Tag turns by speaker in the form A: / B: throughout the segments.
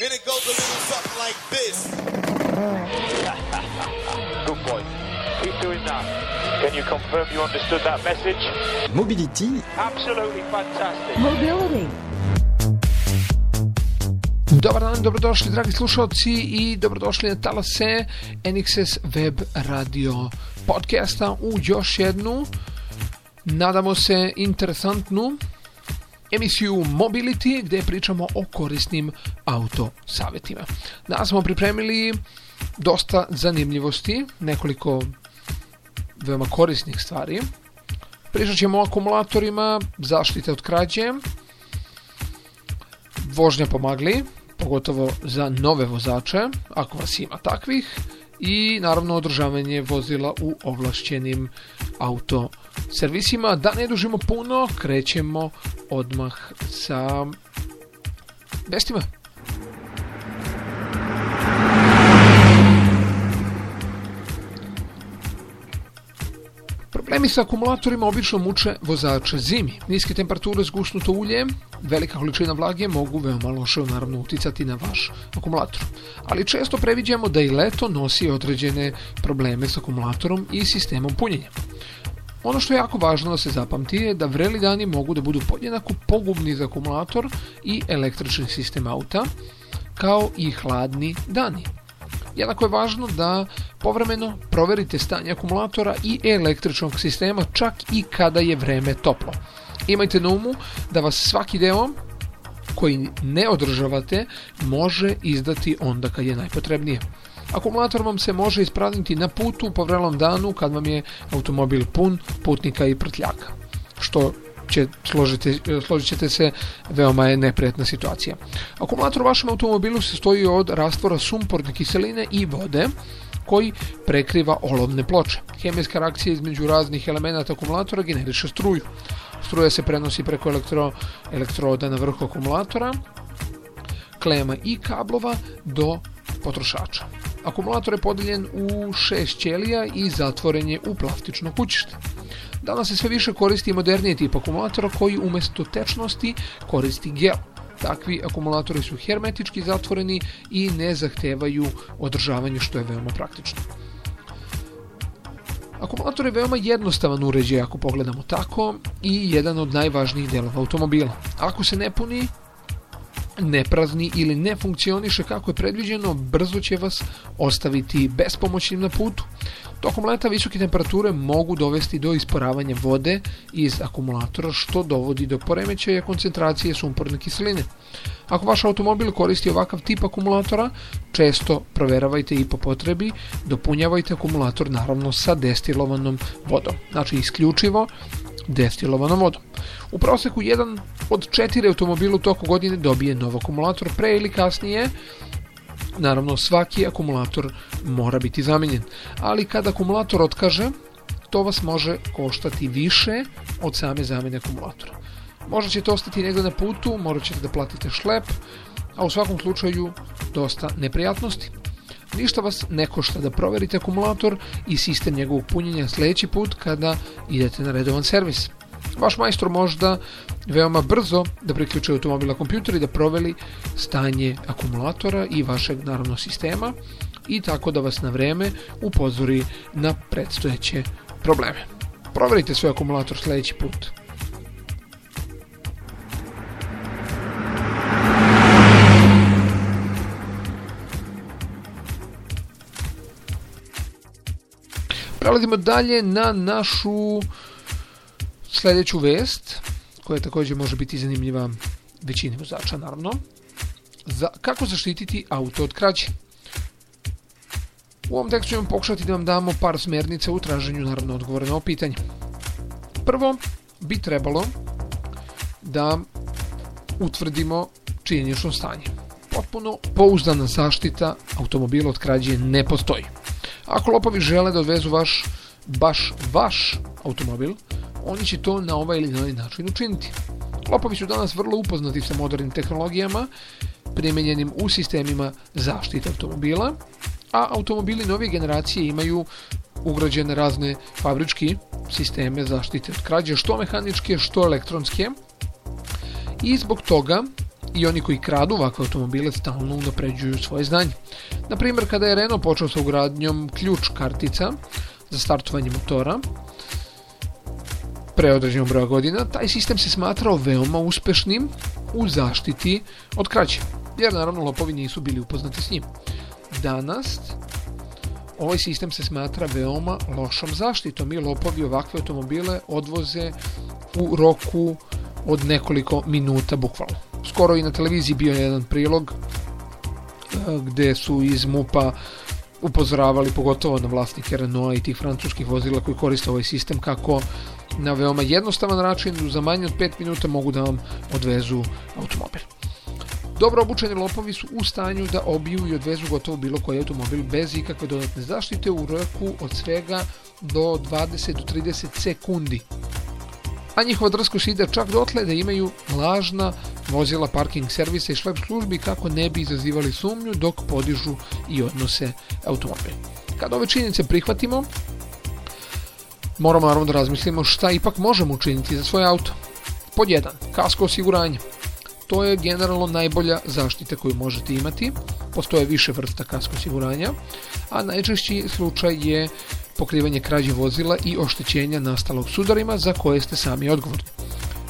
A: And it goes a little something like this.
B: Good boy. Keep doing that. Can you confirm you understood that message?
C: Mobility,
B: Absolutely fantastic.
D: Mobility.
E: Dobar dan, dobrodošli dragi slušalci i dobrodošli na talase NXS Web Radio podcasta u još jednu, nadamo se, interesantnu emisiju Mobility gdje pričamo o korisnim auto savjetima. Danas smo pripremili dosta zanimljivosti, nekoliko veoma korisnih stvari. Pričat ćemo o akumulatorima, zaštite od krađe, vožnja pomagli, pogotovo za nove vozače, ako vas ima takvih, i naravno održavanje vozila u ovlašćenim auto servisima. Da ne dužimo puno, krećemo odmah sa vestima. Problemi sa akumulatorima obično muče vozače zimi. Niske temperature, zgusnuto ulje, velika količina vlage mogu veoma loše naravno uticati na vaš akumulator. Ali često previđamo da i leto nosi određene probleme s akumulatorom i sistemom punjenja. Ono što je jako važno da se zapamti je da vreli dani mogu da budu podjednako pogubni za akumulator i električni sistem auta, kao i hladni dani. Jednako je važno da povremeno proverite stanje akumulatora i električnog sistema čak i kada je vreme toplo. Imajte na umu da vas svaki deo koji ne održavate može izdati onda kad je najpotrebnije. Akumulator vam se može isprazniti na putu po vrelom danu kad vam je automobil pun putnika i prtljaka, što će, složiti, složit ćete se, veoma je neprijatna situacija. Akumulator u vašem automobilu se stoji od rastvora sumporne kiseline i vode, koji prekriva olovne ploče. Hemijska reakcija između raznih elemenata akumulatora generiše struju. Struja se prenosi preko elektro, elektroda na vrhu akumulatora, klema i kablova do potrošača. Akumulator je podijeljen u šest ćelija i zatvoren je u plastično kućište. Danas se sve više koristi moderniji tip akumulatora koji umjesto tečnosti koristi gel. Takvi akumulatori su hermetički zatvoreni i ne zahtevaju održavanje što je veoma praktično. Akumulator je veoma jednostavan uređaj ako pogledamo tako i jedan od najvažnijih delova automobila. Ako se ne puni, ne prazni ili ne funkcioniše kako je predviđeno, brzo će vas ostaviti bespomoćnim na putu. Tokom leta visoke temperature mogu dovesti do isporavanja vode iz akumulatora što dovodi do poremećaja koncentracije sumporne kiseline. Ako vaš automobil koristi ovakav tip akumulatora, često proveravajte i po potrebi, dopunjavajte akumulator naravno sa destilovanom vodom. Znači isključivo destilovanom vodom. U proseku jedan od četiri automobila u toku godine dobije nov akumulator pre ili kasnije, Naravno, svaki akumulator mora biti zamijenjen, ali kada akumulator otkaže, to vas može koštati više od same zamjene akumulatora. Možda ćete ostati negdje na putu, morat ćete da platite šlep, a u svakom slučaju dosta neprijatnosti. Ništa vas ne košta da proverite akumulator i sistem njegovog punjenja sljedeći put kada idete na redovan servis. Vaš majstor možda veoma brzo da priključi automobil na kompjuter i da proveli stanje akumulatora i vašeg naravno sistema i tako da vas na vreme upozori na predstojeće probleme. Proverite svoj akumulator sljedeći put. Prelazimo dalje na našu sljedeću vest, koja također može biti zanimljiva većini vozača, naravno. Za, kako zaštititi auto od krađe? U ovom tekstu ćemo pokušati da vam damo par smjernica u traženju naravno odgovora na ovo pitanje. Prvo, bi trebalo da utvrdimo činjenično stanje. Potpuno pouzdana zaštita automobila od krađe ne postoji. Ako lopovi žele da odvezu vaš, baš vaš automobil, oni će to na ovaj ili na ovaj način učiniti. Lopovi su danas vrlo upoznati sa modernim tehnologijama, primjenjenim u sistemima zaštite automobila, a automobili novije generacije imaju ugrađene razne fabrički sisteme zaštite od krađe, što mehaničke, što elektronske. I zbog toga i oni koji kradu ovakve automobile stalno unapređuju svoje znanje. Na primjer, kada je Renault počeo sa ugradnjom ključ kartica za startovanje motora, pre određenog broja godina, taj sistem se smatrao veoma uspešnim u zaštiti od krađe, jer naravno lopovi nisu bili upoznati s njim. Danas ovaj sistem se smatra veoma lošom zaštitom i lopovi ovakve automobile odvoze u roku od nekoliko minuta bukvalno. Skoro i na televiziji bio je jedan prilog e, gde su iz MUPA upozoravali pogotovo na vlasnike Renault i tih francuskih vozila koji koriste ovaj sistem kako na veoma jednostavan način za manje od 5 minuta mogu da vam odvezu automobil. Dobro obučeni lopovi su u stanju da obiju i odvezu gotovo bilo koji automobil bez ikakve dodatne zaštite u roku od svega do 20 do 30 sekundi. A njihova drskost ide čak dotle da imaju lažna vozila parking servisa i šlep službi kako ne bi izazivali sumnju dok podižu i odnose automobil. Kad ove činjenice prihvatimo, moramo naravno da razmislimo šta ipak možemo učiniti za svoj auto. Pod 1. Kasko osiguranje. To je generalno najbolja zaštita koju možete imati. Postoje više vrsta kasko osiguranja, a najčešći slučaj je pokrivanje krađe vozila i oštećenja nastalog sudarima za koje ste sami odgovorni.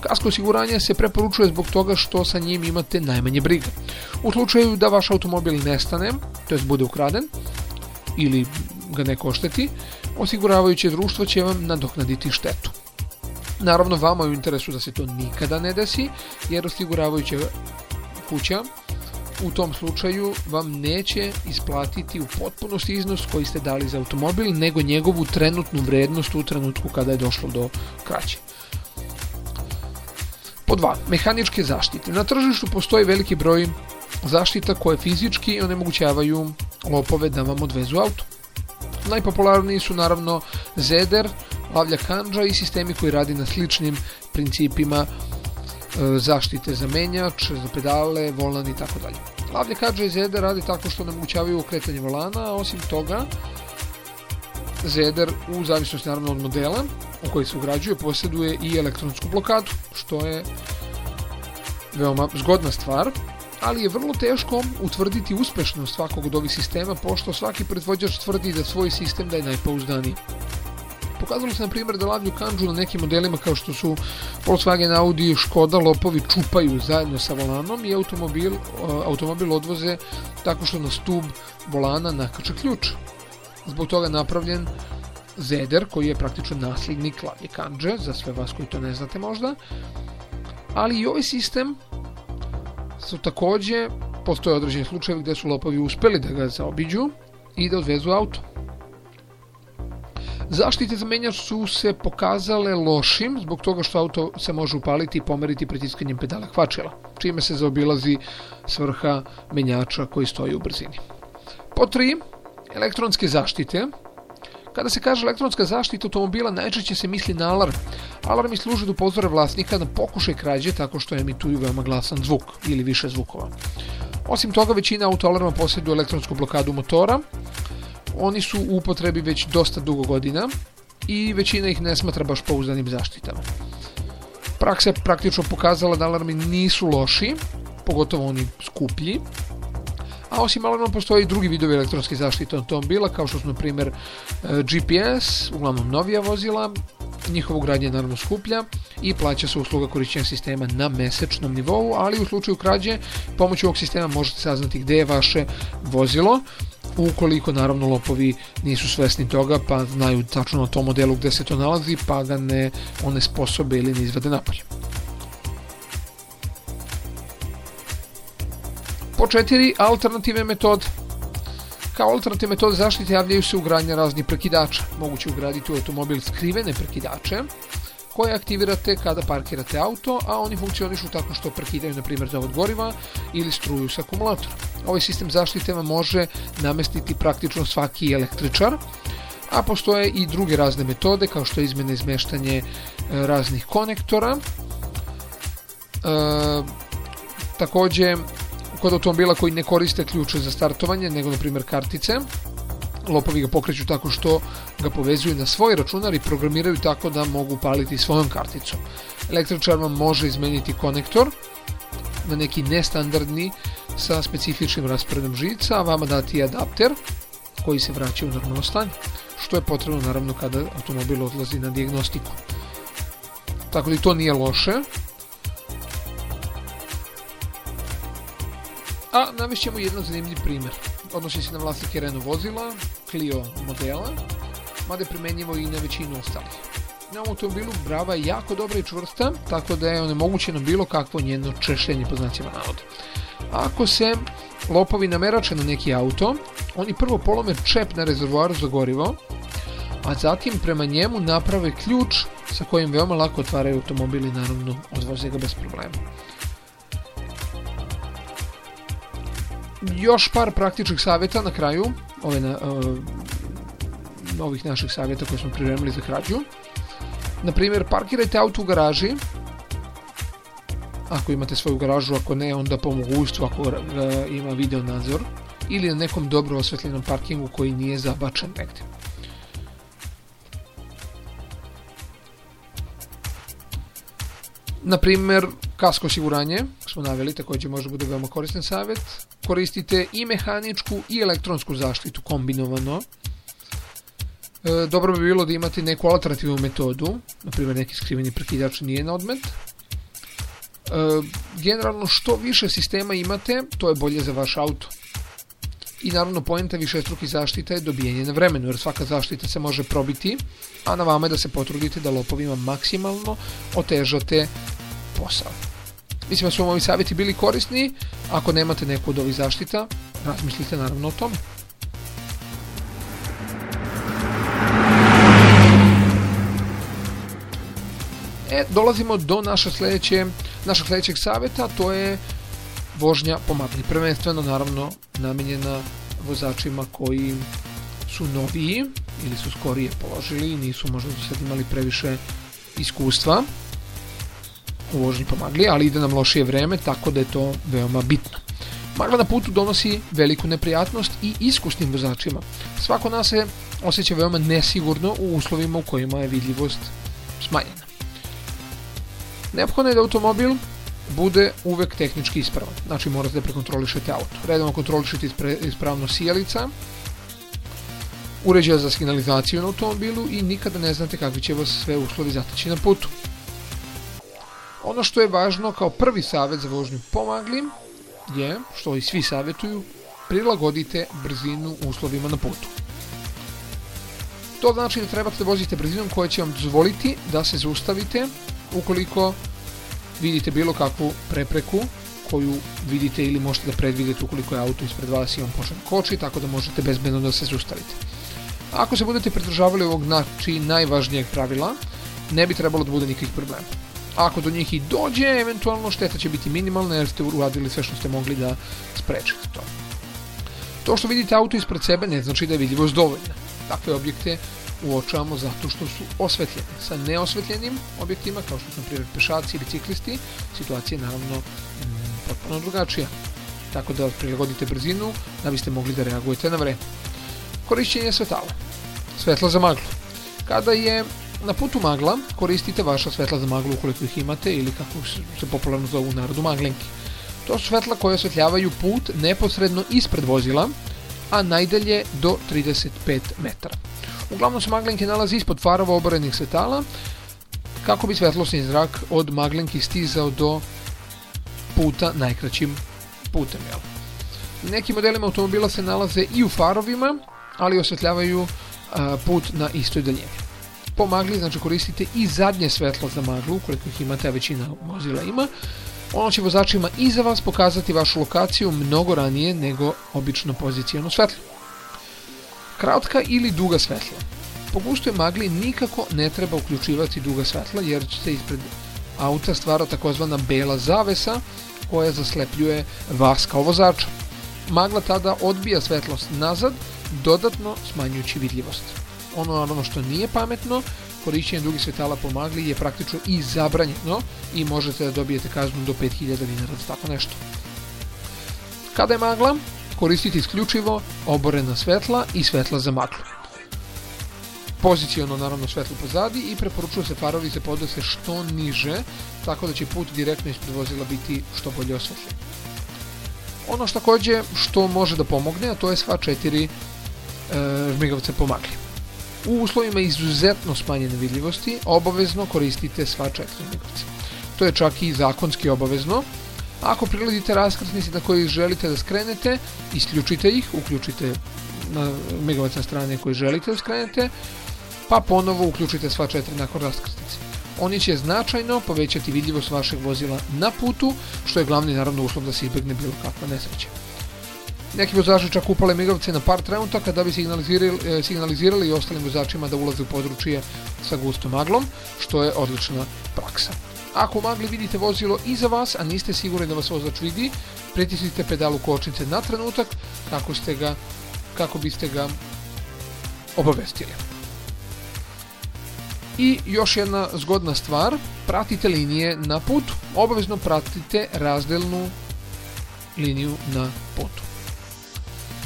E: Kasko osiguranje se preporučuje zbog toga što sa njim imate najmanje briga. U slučaju da vaš automobil nestane, to jest bude ukraden, ili ga neko ošteti, osiguravajuće društvo će vam nadoknaditi štetu. Naravno, vama je u interesu da se to nikada ne desi, jer osiguravajuća kuća u tom slučaju vam neće isplatiti u potpunosti iznos koji ste dali za automobil, nego njegovu trenutnu vrednost u trenutku kada je došlo do kraće. Po dva, mehaničke zaštite. Na tržištu postoji veliki broj zaštita koje fizički onemogućavaju lopove da vam odvezu auto. Najpopularniji su naravno Zeder, Lavlja Kanđa i sistemi koji radi na sličnim principima zaštite za menjač, za pedale, volan i tako dalje. I Zeder radi tako što namogućavaju okretanje volana, a osim toga Zeder u zavisnosti naravno od modela u koji se ugrađuje posjeduje i elektronsku blokadu, što je veoma zgodna stvar ali je vrlo teško utvrditi uspešnost svakog od ovih sistema, pošto svaki proizvođač tvrdi da svoj sistem da je najpouzdaniji. Pokazalo se na primjer da lavlju kanđu na nekim modelima kao što su Volkswagen, Audi Škoda lopovi čupaju zajedno sa volanom i automobil, automobil odvoze tako što na stub volana nakače ključ. Zbog toga napravljen Zeder koji je praktično nasljednik lavlje kanđe, za sve vas koji to ne znate možda, ali i ovaj sistem su takođe, postoje određeni slučajevi gde su lopovi uspeli da ga zaobiđu i da odvezu auto. Zaštite za menjač su se pokazale lošim zbog toga što auto se može upaliti i pomeriti pritiskanjem pedala hvačila, čime se zaobilazi svrha menjača koji stoji u brzini. Po 3. Elektronske zaštite Kada se kaže elektronska zaštita automobila, najčešće se misli na alarm. Alarmi služe da upozore vlasnika na pokušaj krađe tako što emituju veoma glasan zvuk ili više zvukova. Osim toga, većina autoalarma posjeduje elektronsku blokadu motora. Oni su u upotrebi već dosta dugo godina i većina ih ne smatra baš pouzdanim zaštitama. Praksa je praktično pokazala da alarmi nisu loši, pogotovo oni skuplji, a osim alarma postoje i drugi vidovi elektronske zaštite automobila kao što su na primjer e, GPS, uglavnom novija vozila, njihovo gradnje je naravno skuplja i plaća se usluga korišćenja sistema na mesečnom nivou, ali u slučaju krađe pomoću ovog sistema možete saznati gde je vaše vozilo, ukoliko naravno lopovi nisu svesni toga pa znaju tačno na tom modelu gde se to nalazi pa ga ne one sposobe ili ne izvade napolje. Po četiri, alternativne metode. Kao alternativne metode zaštite javljaju se ugradnja raznih prekidača. Moguće ugraditi u automobil skrivene prekidače koje aktivirate kada parkirate auto, a oni funkcionišu tako što prekidaju, na primjer, zavod goriva ili struju sa akumulatora. Ovaj sistem zaštite vam može namestiti praktično svaki električar, a postoje i druge razne metode kao što je izmene izmeštanje e, raznih konektora. E, takođe, kod automobila koji ne koriste ključe za startovanje, nego na primjer kartice, lopovi ga pokreću tako što ga povezuju na svoj računar i programiraju tako da mogu paliti svojom karticom. Električar vam može izmeniti konektor na neki nestandardni sa specifičnim rasporedom žica, a vama dati adapter koji se vraća u normalno stanje, što je potrebno naravno kada automobil odlazi na dijagnostiku. Tako da i to nije loše. A navešćemo jedan zanimljiv primjer. Odnosi se na vlasnike Renault vozila, Clio modela, mada je primenjivo i na većinu ostalih. Na automobilu Brava je jako dobra i čvrsta, tako da je onemogućeno bilo kakvo njeno češljenje po znacima navoda. Ako se lopovi namerače na neki auto, oni prvo polome čep na rezervoaru za gorivo, a zatim prema njemu naprave ključ sa kojim veoma lako otvaraju automobil i naravno odvoze ga bez problema. Još par praktičnih savjeta na kraju ove na, uh, ovih naših savjeta koje smo pripremili za krađu. Na primjer, parkirajte auto u garaži, ako imate svoju garažu, ako ne, onda po mogućstvu ako ima video nadzor, ili na nekom dobro osvetljenom parkingu koji nije zabačen negdje. Na primjer, kasko osiguranje, smo naveli, također može bude veoma koristan savjet. Koristite i mehaničku i elektronsku zaštitu kombinovano. E, dobro bi bilo da imate neku alternativnu metodu, na primjer neki skriveni prekidač nije na odmet. E, generalno što više sistema imate, to je bolje za vaš auto. I naravno pojenta više struki zaštita je dobijanje na vremenu, jer svaka zaštita se može probiti, a na vama je da se potrudite da lopovima maksimalno otežate posao. Mislim da su vam ovi savjeti bili korisni, ako nemate neku od ovih zaštita, razmislite naravno o tome. E, dolazimo do naše sljedeće, našeg sljedećeg savjeta, to je vožnja pomagli. Prvenstveno, naravno, namijenjena vozačima koji su noviji ili su skorije položili i nisu možda do sad imali previše iskustva u vožnji pomagli, ali ide nam lošije vreme, tako da je to veoma bitno. Magla na putu donosi veliku neprijatnost i iskusnim vozačima. Svako nas se osjeća veoma nesigurno u uslovima u kojima je vidljivost smanjena. Neophodno je da automobil bude uvek tehnički ispravan. Znači morate da prekontrolišete auto. Redovno kontrolišete ispravno sijalica, uređaja za signalizaciju na automobilu i nikada ne znate kakvi će vas sve uslovi zateći na putu. Ono što je važno kao prvi savjet za vožnju pomagli je, što i svi savjetuju, prilagodite brzinu uslovima na putu. To znači da trebate da vozite brzinom koja će vam dozvoliti da se zaustavite ukoliko vidite bilo kakvu prepreku koju vidite ili možete da predvidite ukoliko je auto ispred vas i on počne koči, tako da možete bezbedno da se zaustavite. Ako se budete pridržavali ovog znači najvažnijeg pravila, ne bi trebalo da bude nikakvih problema. Ako do njih i dođe, eventualno šteta će biti minimalna jer ste uradili sve što ste mogli da sprečite to. To što vidite auto ispred sebe ne znači da je vidljivost dovoljna. Takve objekte uočavamo zato što su osvetljeni. Sa neosvetljenim objektima, kao što su na primjer pešaci ili ciklisti, situacija je naravno mm, potpuno drugačija. Tako da prilagodite brzinu da biste mogli da reagujete na vreme. Korišćenje svetala. Svetlo za maglu. Kada je na putu magla koristite vaša svetla za maglu ukoliko ih imate ili kako se popularno zovu u narodu maglenki. To su svetla koje osvetljavaju put neposredno ispred vozila, a najdalje do 35 metara. Uglavnom se maglenke nalazi ispod farova oborenih svetala kako bi svetlosni zrak od maglenki stizao do puta najkraćim putem. Jel? Neki modelima automobila se nalaze i u farovima, ali osvetljavaju put na istoj daljini. Po magli znači koristite i zadnje svetlo za maglu, ukoliko ih imate, a većina vozila ima. Ono će vozačima iza vas pokazati vašu lokaciju mnogo ranije nego obično pozicijano svetlo. Kratka ili duga svetla. Po gustu magli nikako ne treba uključivati duga svetla jer se ispred auta stvara takozvana bela zavesa koja zaslepljuje vas kao vozača. Magla tada odbija svetlost nazad, dodatno smanjujući vidljivost. Ono naravno što nije pametno, korišćenje drugih svetala po magli je praktično i zabranjeno i možete da dobijete kaznu do 5000 dinara za tako nešto. Kada je magla, koristiti isključivo oborena svetla i svetla za maglu. poziciono naravno svetlo pozadi i preporučuje se farovi se podnose što niže, tako da će put direktno ispred vozila biti što bolje osvetljen. Ono što takođe što može da pomogne, a to je sva četiri e, žmigavca pomagli. U uslovima izuzetno smanjene vidljivosti obavezno koristite sva četiri žmigavca. To je čak i zakonski obavezno. Ako prilazite raskrsnici na koji želite da skrenete, isključite ih, uključite na migavac strane koji želite da skrenete, pa ponovo uključite sva četiri nakon raskrsnice. Oni će značajno povećati vidljivost vašeg vozila na putu, što je glavni naravno uslov da se izbegne bilo kakva nesreća. Neki vozači čak upale migavce na par trenutaka da bi signalizirali, e, signalizirali i ostalim vozačima da ulaze u područje sa gustom maglom, što je odlična praksa. Ako u magli vidite vozilo iza vas, a niste sigurni da vas vozač vidi, pritisnite pedalu kočnice na trenutak kako, ste ga, kako biste ga obavestili. I još jedna zgodna stvar, pratite linije na putu. Obavezno pratite razdelnu liniju na putu.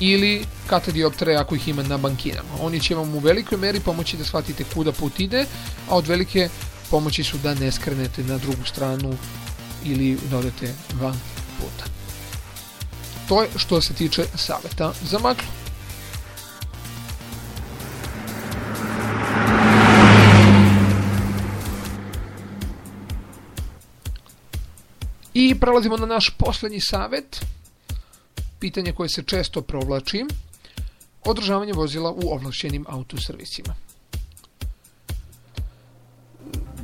E: Ili katadioptere ako ih ima na bankinama. Oni će vam u velikoj meri pomoći da shvatite kuda put ide, a od velike pomoći su da ne skrenete na drugu stranu ili da odete van puta. To je što se tiče saveta za maglu. I prelazimo na naš poslednji savet, pitanje koje se često provlači, održavanje vozila u ovlašćenim autoservisima.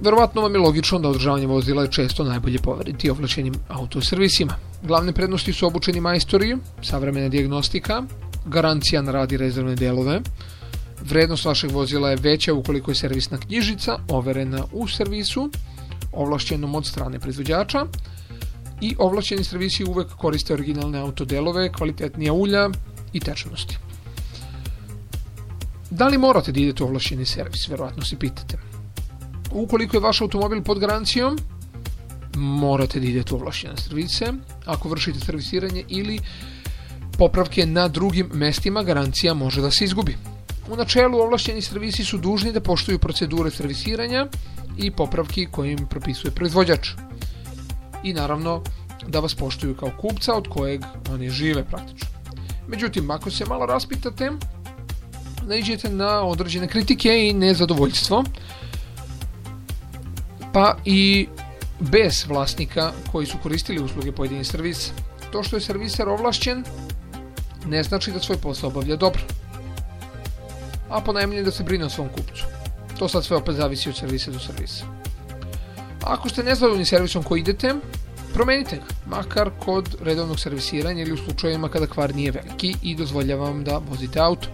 E: Verovatno vam je logično da održavanje vozila je često najbolje poveriti ovlašćenim autoservisima. Glavne prednosti su obučeni majstori, savremena diagnostika, garancija na radi rezervne delove, vrednost vašeg vozila je veća ukoliko je servisna knjižica overena u servisu, ovlašćenom od strane proizvođača, i ovlašćeni servisi uvek koriste originalne autodelove, kvalitetnija ulja i tečnosti. Da li morate da idete u ovlašćeni servis, verovatno se pitate. Ukoliko je vaš automobil pod garancijom, morate da idete u ovlašćene servise. Ako vršite servisiranje ili popravke na drugim mestima, garancija može da se izgubi. U načelu ovlašćeni servisi su dužni da poštuju procedure servisiranja i popravki koje im propisuje proizvođač i naravno da vas poštuju kao kupca od kojeg oni žive praktično. Međutim, ako se malo raspitate, naiđete na određene kritike i nezadovoljstvo, pa i bez vlasnika koji su koristili usluge pojedinih servisa. To što je serviser ovlašćen ne znači da svoj posao obavlja dobro. A ponajmanje da se brine o svom kupcu. To sad sve opet zavisi od servisa do servisa. Ako ste nezadovoljni servisom koji idete, promenite ga, makar kod redovnog servisiranja ili u slučajevima kada kvar nije veliki i dozvoljava vam da vozite auto.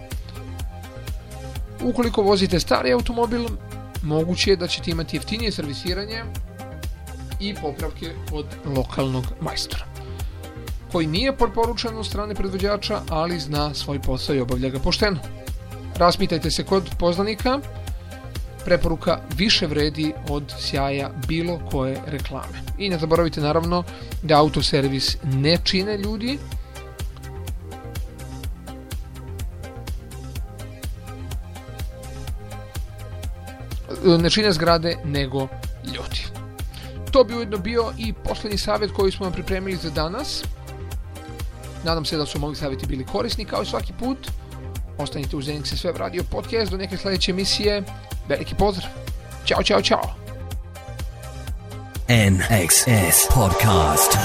E: Ukoliko vozite stari automobil, moguće je da ćete imati jeftinije servisiranje i popravke od lokalnog majstora koji nije preporučen od strane predvođača, ali zna svoj posao i obavlja ga pošteno. Raspitajte se kod poznanika, preporuka više vredi od sjaja bilo koje reklame. I ne zaboravite naravno da autoservis ne čine ljudi, ne čine zgrade nego ljudi. To bi ujedno bio i poslednji savjet koji smo vam pripremili za danas. Nadam se da su moji savjeti bili korisni kao i svaki put. Ostanite uz Zenik se sve radio podcast do neke sledeće emisije. Veliki pozdrav. Ćao, čao, čao.
C: NXS Podcast.